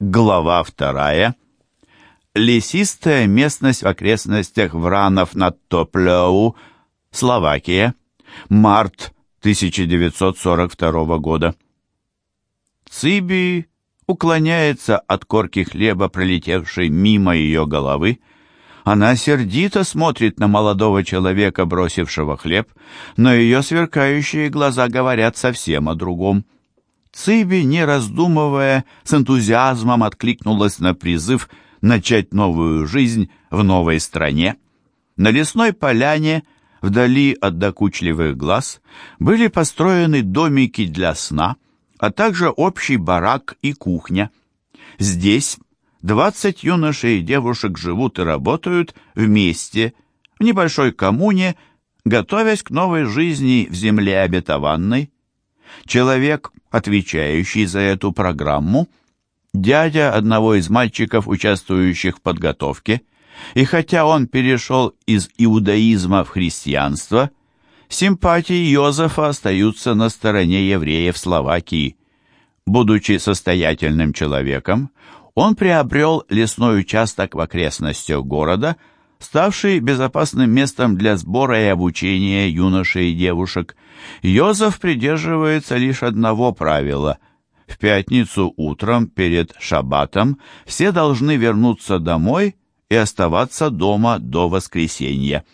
Глава вторая. Лесистая местность в окрестностях Вранов над Топлеу, Словакия. Март 1942 года. Циби уклоняется от корки хлеба, пролетевшей мимо ее головы. Она сердито смотрит на молодого человека, бросившего хлеб, но ее сверкающие глаза говорят совсем о другом. Циби, не раздумывая, с энтузиазмом откликнулась на призыв начать новую жизнь в новой стране. На лесной поляне, вдали от докучливых глаз, были построены домики для сна, а также общий барак и кухня. Здесь двадцать юношей и девушек живут и работают вместе, в небольшой коммуне, готовясь к новой жизни в земле обетованной. Человек, отвечающий за эту программу, дядя одного из мальчиков, участвующих в подготовке, и хотя он перешел из иудаизма в христианство, симпатии Йозефа остаются на стороне евреев Словакии. Будучи состоятельным человеком, он приобрел лесной участок в окрестностях города, ставший безопасным местом для сбора и обучения юношей и девушек. Йозеф придерживается лишь одного правила – в пятницу утром перед шаббатом все должны вернуться домой и оставаться дома до воскресенья.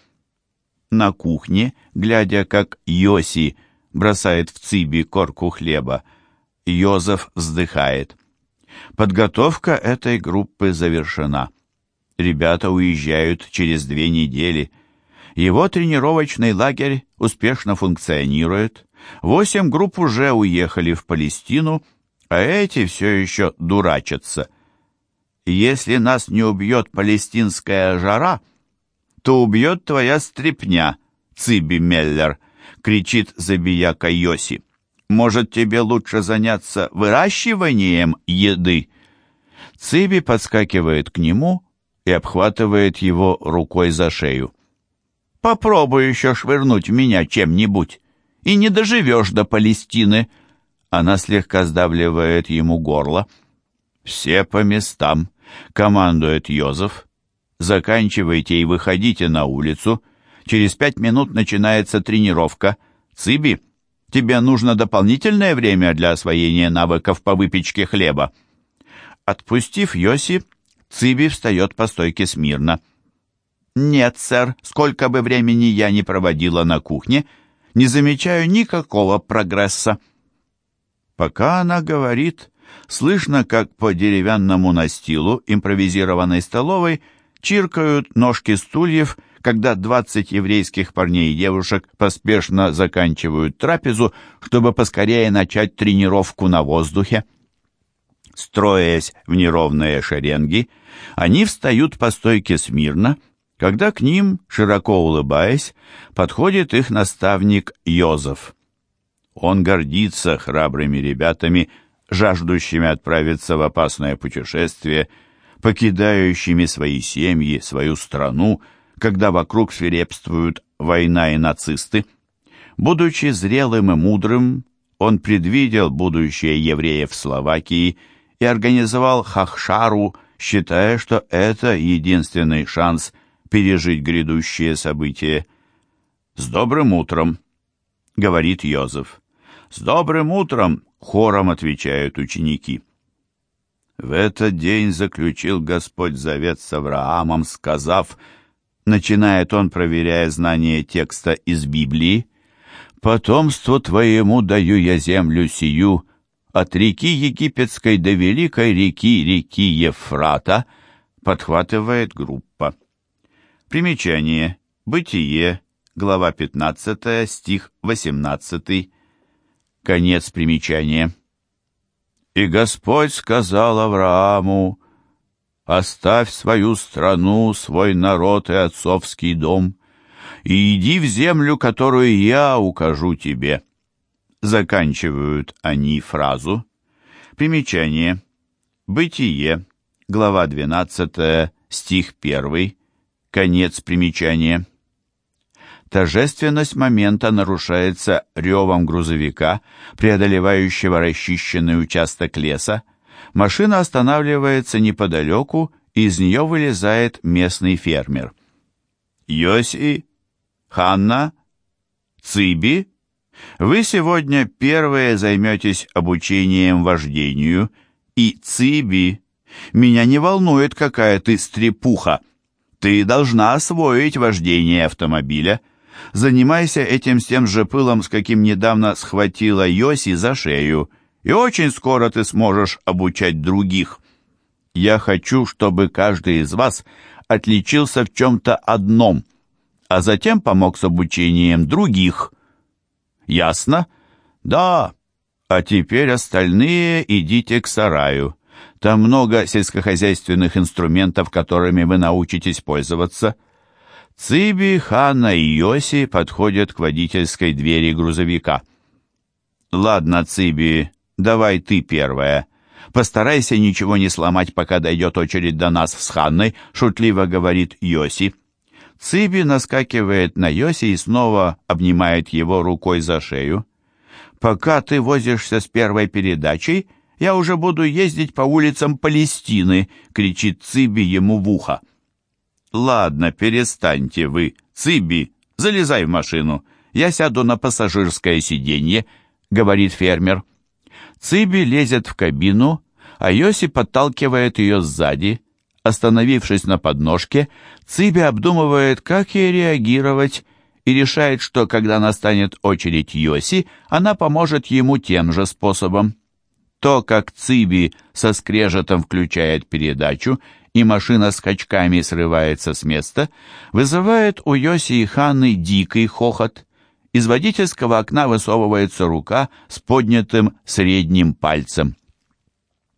На кухне, глядя, как Йоси бросает в циби корку хлеба, Йозеф вздыхает. Подготовка этой группы завершена. Ребята уезжают через две недели. Его тренировочный лагерь успешно функционирует. Восемь групп уже уехали в Палестину, а эти все еще дурачатся. Если нас не убьет палестинская жара, то убьет твоя стрепня, Циби Меллер, кричит забияка Йоси. Может, тебе лучше заняться выращиванием еды? Циби подскакивает к нему и обхватывает его рукой за шею. Попробуй еще швырнуть меня чем-нибудь, и не доживешь до Палестины. Она слегка сдавливает ему горло. «Все по местам», — командует Йозеф. «Заканчивайте и выходите на улицу. Через пять минут начинается тренировка. Циби, тебе нужно дополнительное время для освоения навыков по выпечке хлеба». Отпустив Йоси, Циби встает по стойке смирно. «Нет, сэр, сколько бы времени я ни проводила на кухне, не замечаю никакого прогресса». Пока она говорит, слышно, как по деревянному настилу импровизированной столовой чиркают ножки стульев, когда двадцать еврейских парней и девушек поспешно заканчивают трапезу, чтобы поскорее начать тренировку на воздухе. Строясь в неровные шеренги, они встают по стойке смирно, когда к ним, широко улыбаясь, подходит их наставник Йозеф. Он гордится храбрыми ребятами, жаждущими отправиться в опасное путешествие, покидающими свои семьи, свою страну, когда вокруг свирепствуют война и нацисты. Будучи зрелым и мудрым, он предвидел будущее евреев Словакии и организовал Хахшару, считая, что это единственный шанс пережить грядущие события. «С добрым утром!» — говорит Йозеф. «С добрым утром!» — хором отвечают ученики. В этот день заключил Господь завет с Авраамом, сказав, начинает он, проверяя знание текста из Библии, «Потомству твоему даю я землю сию, от реки Египетской до великой реки, реки Ефрата», подхватывает группа. Примечание. Бытие. Глава 15, стих 18. Конец примечания. «И Господь сказал Аврааму, «Оставь свою страну, свой народ и отцовский дом, и иди в землю, которую я укажу тебе». Заканчивают они фразу. Примечание. Бытие, глава 12, стих 1, конец примечания. Торжественность момента нарушается ревом грузовика, преодолевающего расчищенный участок леса. Машина останавливается неподалеку, и из нее вылезает местный фермер. «Йоси? Ханна? Циби?» Вы сегодня первые займетесь обучением вождению, и Циби, меня не волнует, какая ты стрепуха. Ты должна освоить вождение автомобиля. Занимайся этим с тем же пылом, с каким недавно схватила Йоси за шею, и очень скоро ты сможешь обучать других. Я хочу, чтобы каждый из вас отличился в чем-то одном, а затем помог с обучением других. Ясно? Да. А теперь остальные идите к сараю. Там много сельскохозяйственных инструментов, которыми вы научитесь пользоваться. Циби, Ханна и Йоси подходят к водительской двери грузовика. Ладно, Циби, давай ты первая. Постарайся ничего не сломать, пока дойдет очередь до нас с Ханной, шутливо говорит Йоси. Циби наскакивает на Йоси и снова обнимает его рукой за шею. «Пока ты возишься с первой передачей, я уже буду ездить по улицам Палестины», — кричит Циби ему в ухо. «Ладно, перестаньте вы. Циби, залезай в машину. Я сяду на пассажирское сиденье», — говорит фермер. Циби лезет в кабину, а Йоси подталкивает ее сзади. Остановившись на подножке, Циби обдумывает, как ей реагировать, и решает, что когда настанет очередь Йоси, она поможет ему тем же способом. То, как Циби со скрежетом включает передачу, и машина скачками срывается с места, вызывает у Йоси и Ханны дикий хохот. Из водительского окна высовывается рука с поднятым средним пальцем.